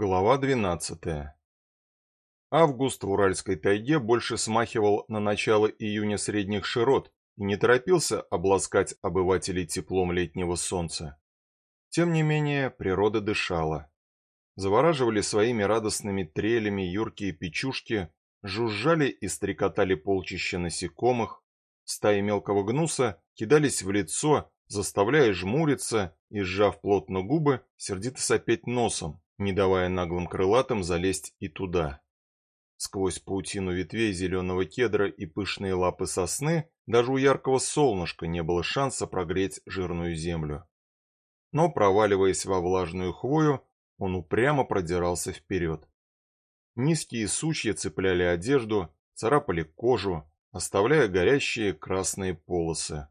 Глава 12. Август в Уральской тайге больше смахивал на начало июня средних широт и не торопился обласкать обывателей теплом летнего солнца. Тем не менее, природа дышала. Завораживали своими радостными трелями юркие печушки, жужжали и стрекотали полчища насекомых, стаи мелкого гнуса кидались в лицо, заставляя жмуриться и, сжав плотно губы, сердито сопеть носом, не давая наглым крылатым залезть и туда. Сквозь паутину ветвей зеленого кедра и пышные лапы сосны даже у яркого солнышка не было шанса прогреть жирную землю. Но, проваливаясь во влажную хвою, он упрямо продирался вперед. Низкие сучья цепляли одежду, царапали кожу, оставляя горящие красные полосы.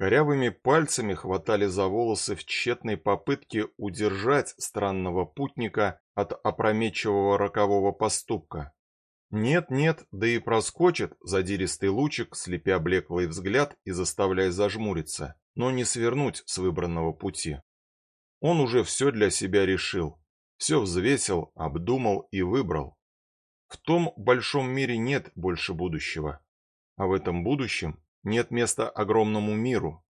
Корявыми пальцами хватали за волосы в тщетной попытке удержать странного путника от опрометчивого рокового поступка. Нет-нет, да и проскочит задиристый лучик, слепя блеклый взгляд и заставляя зажмуриться, но не свернуть с выбранного пути. Он уже все для себя решил, все взвесил, обдумал и выбрал. В том большом мире нет больше будущего, а в этом будущем нет места огромному миру.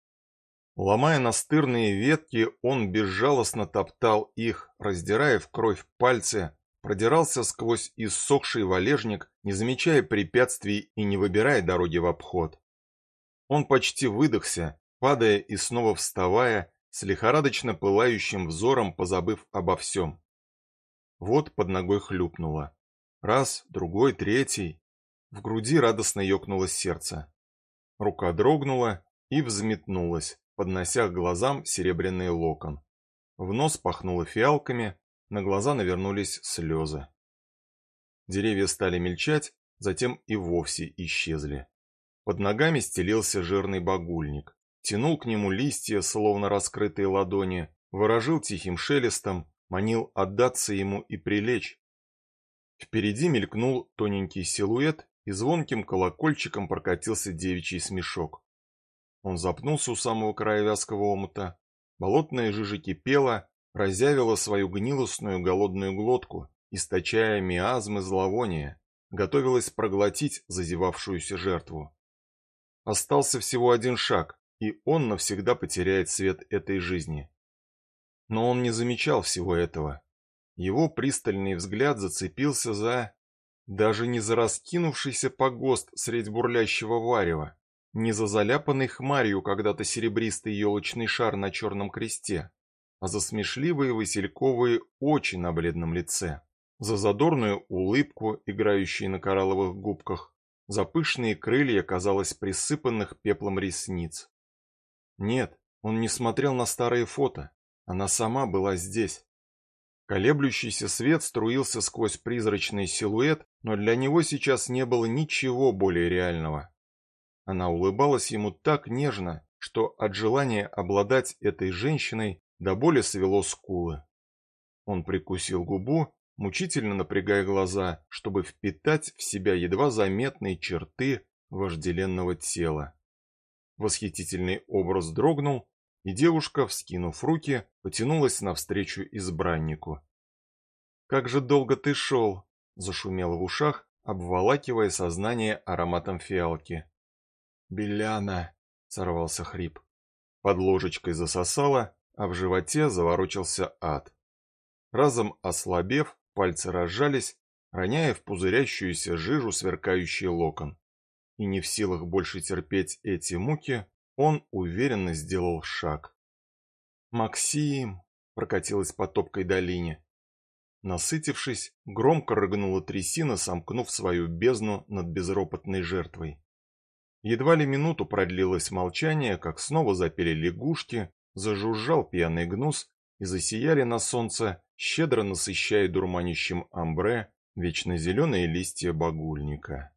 Ломая настырные ветки, он безжалостно топтал их, раздирая в кровь пальцы, продирался сквозь иссохший валежник, не замечая препятствий и не выбирая дороги в обход. Он почти выдохся, падая и снова вставая, с лихорадочно пылающим взором позабыв обо всем. Вот под ногой хлюпнуло. Раз, другой, третий. В груди радостно ёкнуло сердце. Рука дрогнула и взметнулась, поднося к глазам серебряный локон. В нос пахнуло фиалками, на глаза навернулись слезы. Деревья стали мельчать, затем и вовсе исчезли. Под ногами стелился жирный багульник. Тянул к нему листья, словно раскрытые ладони, выражил тихим шелестом, манил отдаться ему и прилечь. Впереди мелькнул тоненький силуэт, и звонким колокольчиком прокатился девичий смешок. Он запнулся у самого края вязкого омута. Болотная жижа кипела, разъявила свою гнилостную голодную глотку, источая миазмы зловония, готовилась проглотить зазевавшуюся жертву. Остался всего один шаг, и он навсегда потеряет свет этой жизни. Но он не замечал всего этого. Его пристальный взгляд зацепился за даже не за раскинувшийся погост средь бурлящего варева, не за заляпанный хмарью когда-то серебристый елочный шар на черном кресте, а за смешливые васильковые очи на бледном лице, за задорную улыбку, играющую на коралловых губках, за пышные крылья, казалось, присыпанных пеплом ресниц. Нет, он не смотрел на старые фото, она сама была здесь. Колеблющийся свет струился сквозь призрачный силуэт, но для него сейчас не было ничего более реального. Она улыбалась ему так нежно, что от желания обладать этой женщиной до боли свело скулы. Он прикусил губу, мучительно напрягая глаза, чтобы впитать в себя едва заметные черты вожделенного тела. Восхитительный образ дрогнул, и девушка, вскинув руки, потянулась навстречу избраннику. «Как же долго ты шел!» – зашумело в ушах, обволакивая сознание ароматом фиалки. «Беляна!» – сорвался хрип. Под ложечкой засосало, а в животе заворочился ад. Разом ослабев, пальцы разжались, роняя в пузырящуюся жижу сверкающий локон. И не в силах больше терпеть эти муки, он уверенно сделал шаг. «Максим!» — прокатилась по топкой долине. Насытившись, громко рыгнула трясина, сомкнув свою бездну над безропотной жертвой. Едва ли минуту продлилось молчание, как снова запели лягушки, зажужжал пьяный гнус и засияли на солнце, щедро насыщая дурманящим амбре вечно листья багульника.